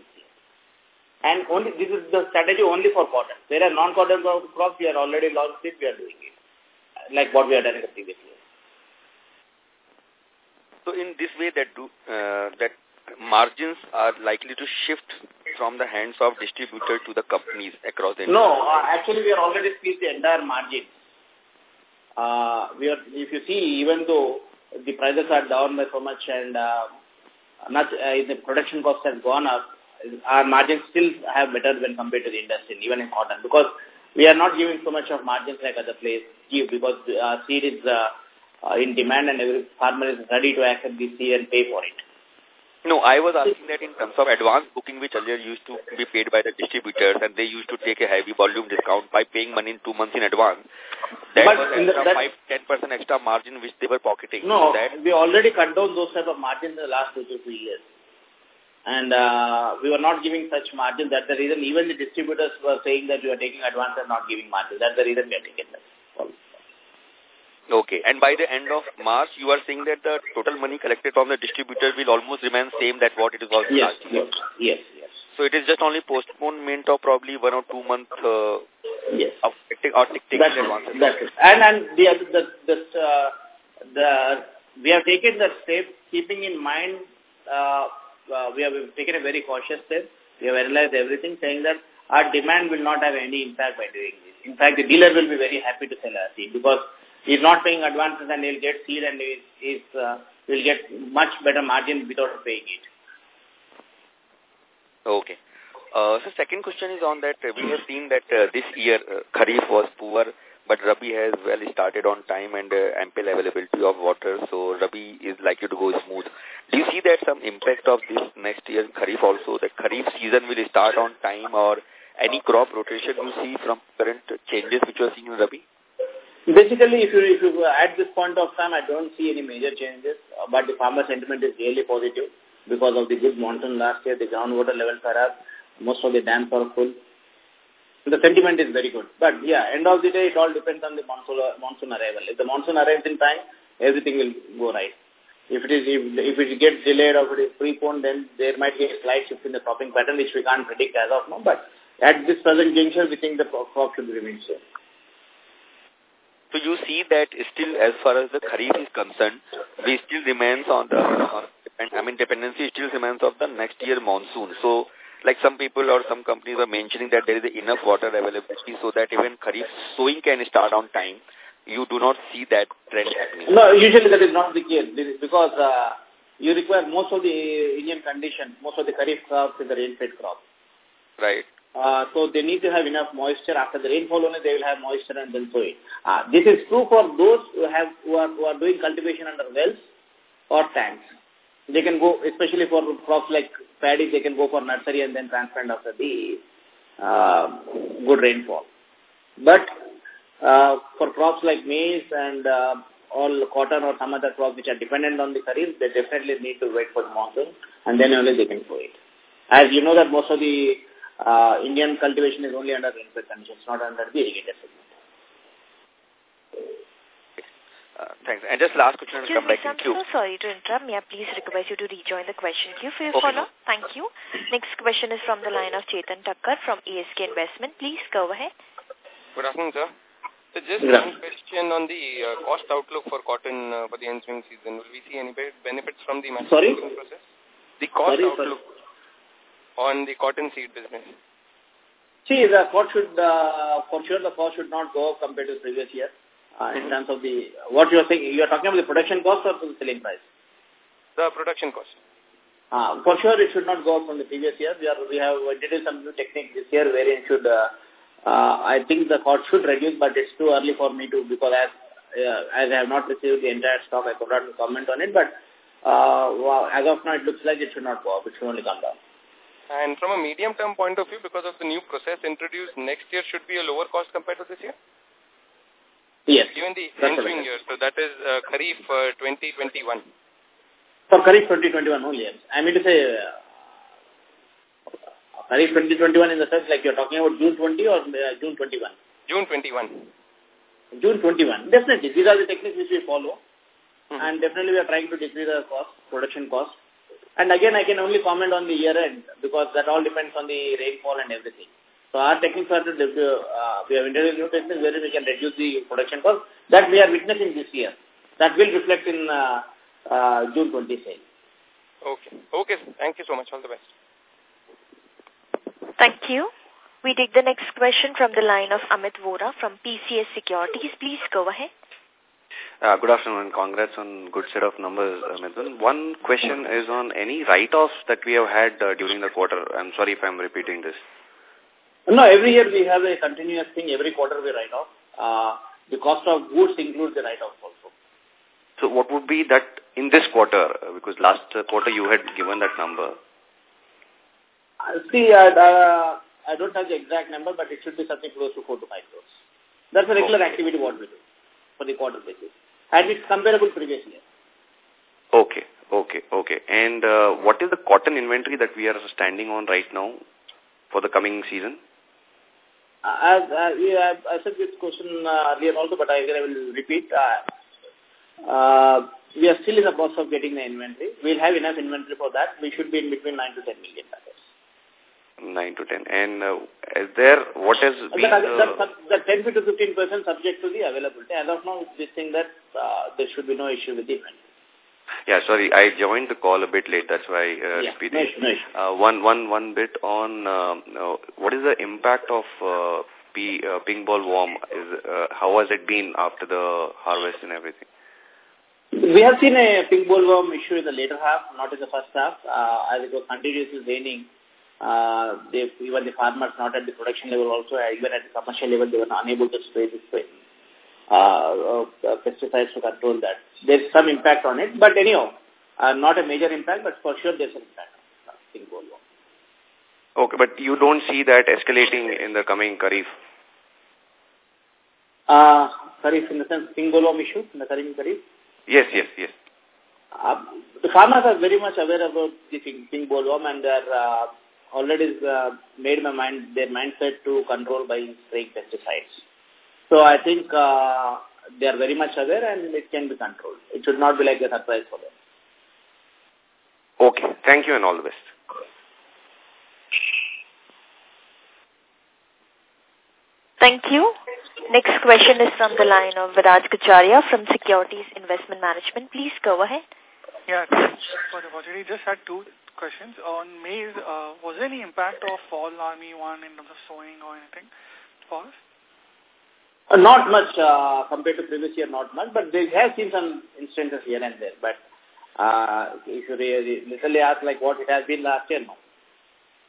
And only this is the strategy only for cotton. There are non-cotton crops, we are already launched it, we are doing it, like what we have done in the previous year. So in this way, that do uh, that margins are likely to shift from the hands of distributor to the companies across the No, uh, actually we are already split the entire margin. Uh, we are, if you see, even though the prices are down by so much and uh, much, uh, the production cost has gone up, our margins still have better when compared to the industry, even in cotton, because we are not giving so much of margins like other places give, because uh, seed is uh, uh, in demand and every farmer is ready to accept the seed and pay for it. No, I was asking that in terms of advance booking, which earlier used to be paid by the distributors, and they used to take a heavy volume discount by paying money in two months in advance. That but was extra that, 5 10% extra margin which they were pocketing. No, that, we already cut down those type of margins in the last two to three years. And uh, we were not giving such margins. That's the reason even the distributors were saying that we are taking advance and not giving margins. That's the reason we are taking that. Okay. And by the end of March, you are saying that the total money collected from the distributor will almost remain same that what it is also yes, last year. Yes, yes. So it is just only postponement of probably one or two month uh, yes. of or taking that's, advances. That's it. And and the the the, uh, the we have taken the step keeping in mind uh, uh, we have taken a very cautious step. We have analyzed everything, saying that our demand will not have any impact by doing this. In fact, the dealer will be very happy to sell our seed because he's not paying advances and he'll get seed and he's, he's, uh, will get much better margin without paying it. Okay. Uh, so second question is on that we have seen that uh, this year uh, Kharif was poor, but Rabi has well started on time and uh, ample availability of water, so Rabi is likely to go smooth. Do you see that some impact of this next year Kharif also, that Kharif season will start on time or any crop rotation you see from current changes which you are seeing in Rabi? Basically, if you, if you at this point of time, I don't see any major changes, but the farmer sentiment is really positive because of the good monsoon last year. The groundwater levels are up. Most of the dams are full. The sentiment is very good. But yeah, end of the day, it all depends on the monsoon, monsoon arrival. If the monsoon arrives in time, everything will go right. If it is if, if it gets delayed or if it is preponed, then there might be a slight shift in the cropping pattern, which we can't predict as of now. But at this present juncture, we think the crop should remain same. So you see that still as far as the Kharif is concerned, we still remains on the, I mean dependency still remains of the next year monsoon. So like some people or some companies are mentioning that there is enough water availability so that even Kharif sowing can start on time. You do not see that trend happening. No, usually that is not the case because uh, you require most of the Indian conditions, most of the Kharif crops is the rain-fed crop. Right. Uh, so they need to have enough moisture. After the rainfall only, they will have moisture and then sowing. Uh, this is true for those who have who are, who are doing cultivation under wells or tanks. They can go, especially for crops like paddy, they can go for nursery and then transplant after the uh, good rainfall. But uh, for crops like maize and uh, all cotton or some other crops which are dependent on the kharif, they definitely need to wait for the monsoon and then only they can grow it. As you know that most of the uh, Indian cultivation is only under rainfed conditions, not under the irrigated segment. Uh, thanks. And just last question Excuse come me, back I'm to queue. so sorry to interrupt. May I please request you to rejoin the question queue for your Okay. follow-up? Thank you. Next question is from the line of Chetan Thakkar from ASK Investment. Please go ahead. Good afternoon, sir. So just Good one question on the uh, cost outlook for cotton uh, for the ensuing season. Will we see any be- benefits from the Sorry? manufacturing process? The cost Sorry, outlook on the cotton seed business. See, the cost should, uh, for sure the cost should not go up compared to previous year. Uh, in terms of the, what you are saying, you are talking about the production cost or the selling price? The production cost. Uh, for sure it should not go up from the previous year. We, are, we have introduced some new technique this year wherein should, uh, uh, I think the cost should reduce, but it's too early for me to, because as, uh, as I have not received the entire stock, I could not comment on it, but uh, as of now it looks like it should not go up, it should only come down. And from a medium-term point of view, because of the new process introduced next year should be a lower cost compared to this year? Yes. Even the That's ensuing year. So that is uh, Kharif uh, 2021. For Kharif 2021 only, yes. I mean to say, uh, Kharif 2021 in the sense like you're talking about June 20 or uh, June 21? June 21. June 21. Definitely, these are the techniques which we follow. Hmm. And definitely we are trying to decrease the cost, production cost. And again, I can only comment on the year end because that all depends on the rainfall and everything. So our techniques are to, uh, we have introduced new techniques where we can reduce the production cost. That we are witnessing this year. That will reflect in uh, uh, June 20 sale. Okay. Okay. Thank you so much. All the best. Thank you. We take the next question from the line of Amit Vora from PCS Securities. Please go ahead. Uh, good afternoon and congrats on good set of numbers, uh, Mithun. One question is on any write-offs that we have had uh, during the quarter. I'm sorry if I'm repeating this. No, every year we have a continuous thing. Every quarter we write off. Uh, the cost of goods includes the write-off also. So what would be that in this quarter? Because last quarter you had given that number. Uh, see, uh, uh, I don't have the exact number, but it should be something close to 4 to 5 crores. That's a regular Okay. activity what we do for the quarter basis. And it's comparable previous year. Okay, Okay, okay. And uh, what is the cotton inventory that we are standing on right now for the coming season? As, uh, yeah, I said this question uh, earlier also, but I, I will repeat. Uh, uh, we are still in the process of getting the inventory. We'll have enough inventory for that. We should be in between 9 to 10 million packets. 9 to 10. And uh, is there, what has been the... The, 10 to 15 percent subject to the availability. As of now, this thing that uh, there should be no issue with the inventory. Yeah, sorry, I joined the call a bit late. That's why I uh, yeah, repeated. No, no. Uh, one, one, one bit on uh, uh, what is the impact of uh, P, uh, pink bollworm? Is uh, how has it been after the harvest and everything? We have seen a pink bollworm issue in the later half, not in the first half. Uh, as it was continuously raining, uh, they, even the farmers not at the production level also, uh, even at the commercial level, they were unable to spray this way. Uh, uh, pesticides to control that. There's some impact on it, but anyhow, uh, not a major impact, but for sure there's an impact bollworm. Okay, but you don't see that escalating in the coming Kharif? Uh, Kharif in the sense pink bollworm issue in the coming Kharif? Yes, yes, yes. Uh, the farmers are very much aware about the pink bollworm and they are uh, already uh, made my mind their mindset to control by spraying pesticides. So I think uh, they are very much aware and it can be controlled. It should not be like a surprise for them. Okay. Thank you and all the best. Thank you. Next question is from the line of Viraj Kacharia from Securities Investment Management. Please go ahead. Yeah, thanks for the opportunity. Just had two questions. On maize, uh, was there any impact of fall armyworm in terms of sowing or anything for us? Uh, not much uh, compared to previous year, not much, but they have seen some instances here and there. But uh, if you really literally ask like what it has been last year, no.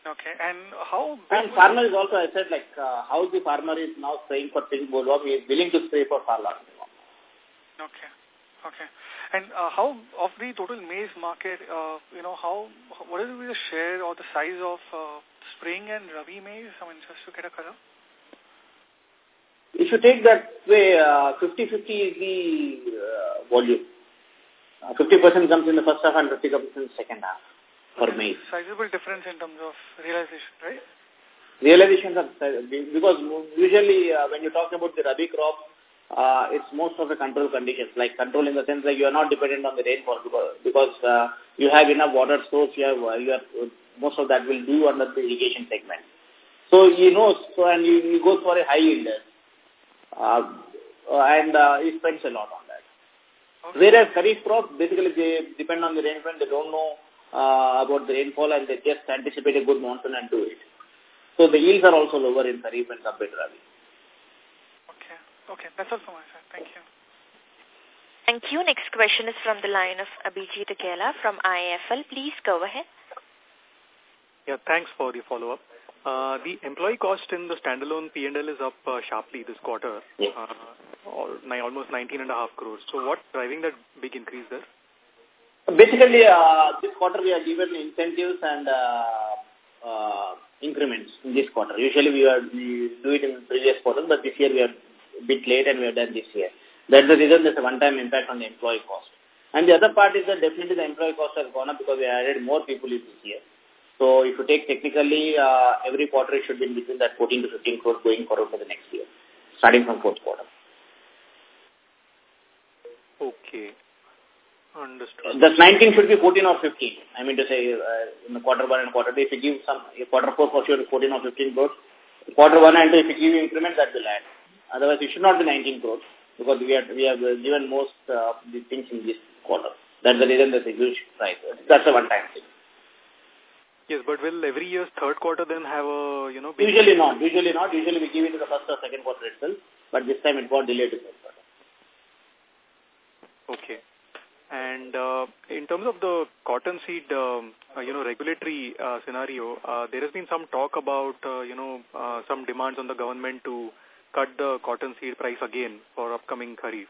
Okay, and how... And farmer is also, I said, like uh, how the farmer is now spraying for pink bollworm, he is willing to spray for fall army Okay, okay. And uh, how, of the total maize market, uh, you know, how, what is the share or the size of uh, spring and rabi maize? I mean, just to get a color. If you take that way, 50-50 uh, is the uh, volume. 50% uh, comes in the first half and 50 comes in the second half for maize. Sizable difference in terms of realization, right? Realizations are, because usually uh, when you talk about the rabi crop, uh, it's most of the control conditions, like control in the sense that you are not dependent on the rainfall because, because uh, you have enough water source, you have, uh, you have, most of that will do under the irrigation segment. So you know, so and you, you go for a high yield, uh, and uh, it spends a lot on that. Okay. Whereas Kharif crop, basically they depend on the rainfall, they don't know uh, about the rainfall and they just anticipate a good monsoon and do it. So the yields are also lower in Kharif and compared to Rabi. Okay. Okay. That's all from my side. Thank you. Thank you. Next question is from the line of Abhijit Akella from IIFL. Please go ahead. Yeah, thanks for the follow-up. Uh, the employee cost in the standalone P&L is up uh, sharply this quarter, yeah. uh, almost 19.5 crores. So what's driving that big increase there? Basically, uh, this quarter we are given incentives and uh, uh, increments in this quarter. Usually we, are, we do it in previous quarter, but this year we are a bit late and we have done this year. That's the reason there's a one-time impact on the employee cost. And the other part is that definitely the employee cost has gone up because we added more people in this year. So if you take technically, uh, every quarter it should be in between that 14 to 15 crores going forward for the next year, starting from fourth quarter. Okay. Understood. The 19 should be 14 or 15. I mean to say, uh, in the quarter one and quarter two, if you give some, quarter four for sure 14 or 15 crores. Quarter one and two, if you give increment, that will add. Otherwise, it should not be 19 crores because we have, we have given most uh, the things in this quarter. That's the reason there's a huge price. That's a one-time thing. Yes, but will every year's third quarter then have a, you know... Usually not. Usually not. Usually we give it to the first or second quarter itself. But this time it got delayed to third quarter. Okay. And uh, in terms of the cotton seed, um, uh, you know, regulatory uh, scenario, uh, there has been some talk about, uh, you know, uh, some demands on the government to cut the cotton seed price again for upcoming Kharif.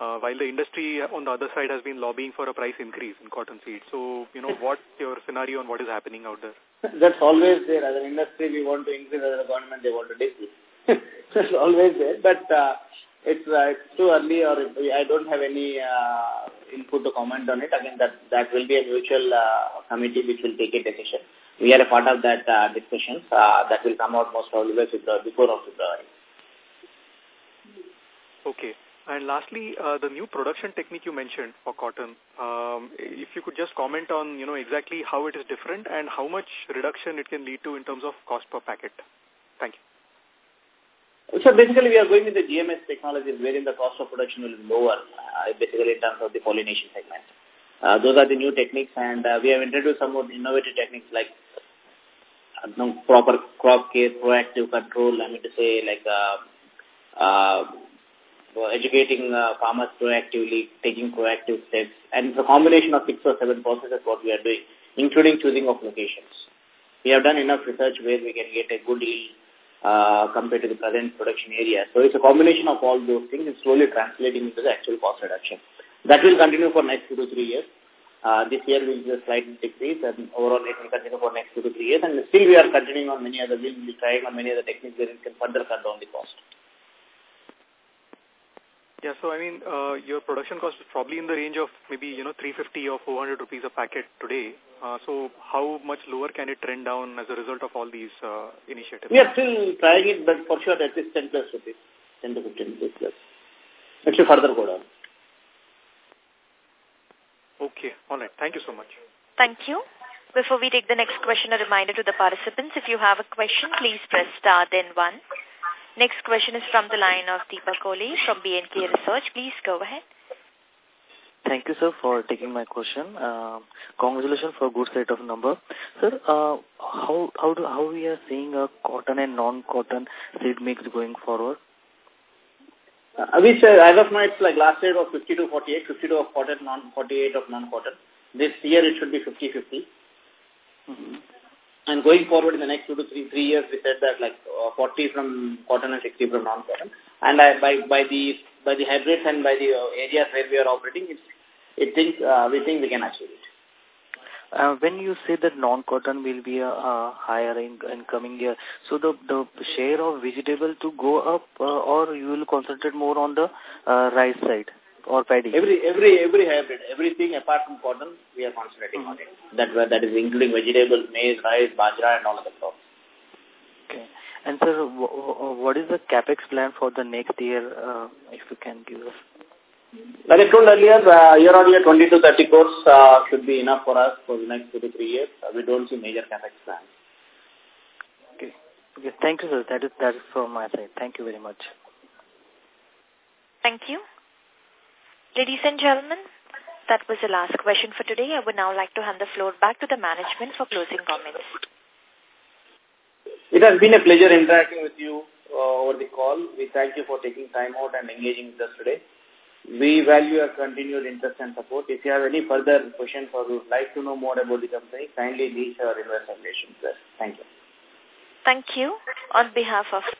Uh, while the industry on the other side has been lobbying for a price increase in cotton seed. So, you know, what's your scenario on what is happening out there? That's always there. As an industry, we want to increase. As a government, they want to decrease. That's always there. But uh, it's, uh, it's too early or I don't have any uh, input to comment on it. Again, that, that will be a mutual uh, committee which will take a decision. We are a part of that uh, discussions uh, that will come out most probably before of February. Okay. And lastly, uh, the new production technique you mentioned for cotton, um, if you could just comment on, you know, exactly how it is different and how much reduction it can lead to in terms of cost per packet. Thank you. So basically we are going with the GMS technology wherein the cost of production will be lower, uh, basically in terms of the pollination segment. Uh, those are the new techniques and uh, we have introduced some more innovative techniques like uh, proper crop care, proactive control, I mean to say like uh, uh, educating uh, farmers proactively, taking proactive steps. And it's a combination of six or seven processes what we are doing, including choosing of locations. We have done enough research where we can get a good yield uh, compared to the present production area. So it's a combination of all those things and slowly translating into the actual cost reduction. That will continue for next two to three years. Uh, this year will be a slight decrease and overall it will continue for next two to three years and still we are continuing on many other, we'll be trying on many other techniques where it can further cut down the cost. Yeah, so I mean, uh, your production cost is probably in the range of maybe, you know, 350 or 400 rupees a packet today. Uh, so how much lower can it trend down as a result of all these uh, initiatives? We are still trying it, but for sure at least 10 plus rupees, 10 to 15 rupees plus. It should further go down. Okay, all right. Thank you so much. Thank you. Before we take the next question, a reminder to the participants, if you have a question, please press star then one. Next question is from the line of Deepak Kohli from B&K Research. Please go ahead. Thank you, sir, for taking my question. Uh, congratulations for a good set of number. Sir, uh, how how do how we are seeing a cotton and non-cotton seed mix going forward? Uh, we say as of now it's like last year was 50 to 48, 50 of cotton, non 48 of non-cotton. This year it should be 50-50. Mm -hmm. And going forward in the next two to three three years, we said that like uh, 40 from cotton and 60 from non-cotton. And I, by by the by the hybrids and by the uh, areas where we are operating, it's, it think uh, we think we can achieve it. Uh, when you say that non-cotton will be a higher in, in coming year, so the the share of vegetable to go up, uh, or you will concentrate more on the uh, rice side? Or paddy? Every every every hybrid, everything apart from cotton, we are concentrating mm -hmm. on it. That that is including vegetables, maize, rice, bajra, and all of the crops. Okay. And sir, what is the capex plan for the next year? Uh, if you can give us. Like I told earlier, uh, year on year, 20 to 30 crores uh, should be enough for us for the next two to three years. Uh, we don't see major capex plans. Okay. Okay. Thank you, sir. That is that is from my side. Thank you very much. Thank you. Ladies and gentlemen, that was the last question for today. I would now like to hand the floor back to the management for closing comments. It has been a pleasure interacting with you uh, over the call. We thank you for taking time out and engaging with us today. We value your continued interest and support. If you have any further questions or would like to know more about the company, kindly reach our investor relations. Thank you. Thank you. On behalf of